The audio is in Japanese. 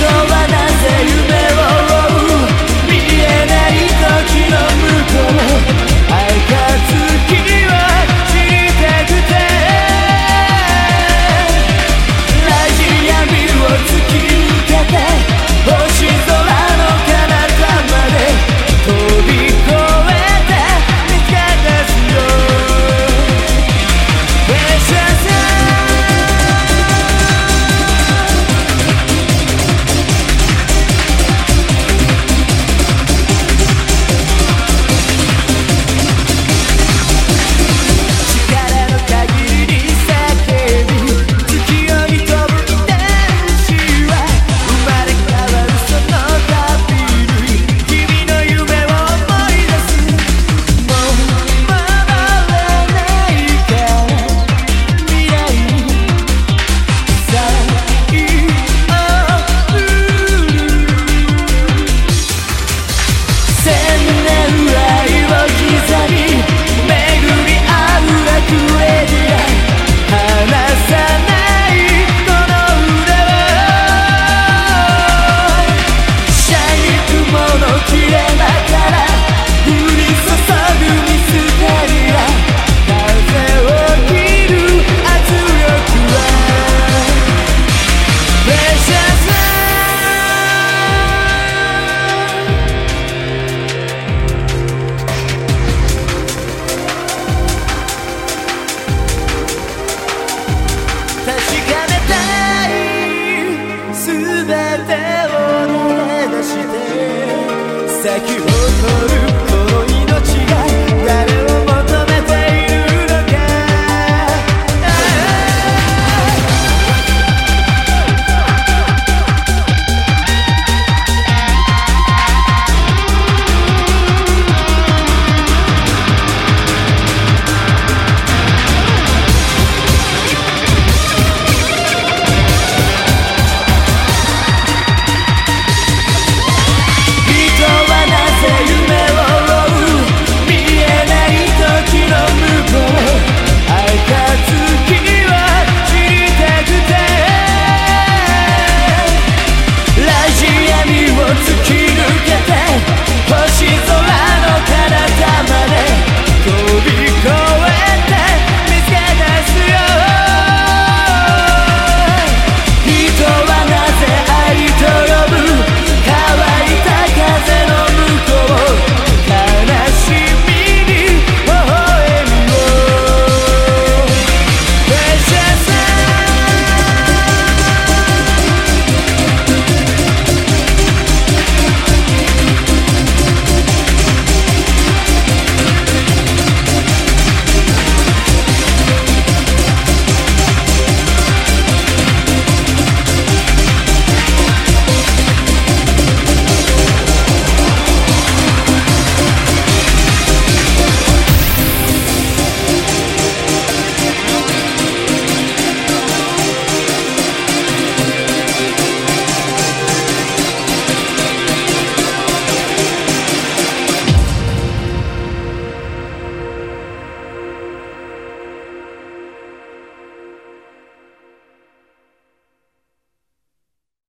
飛ばない千年来 Thank you.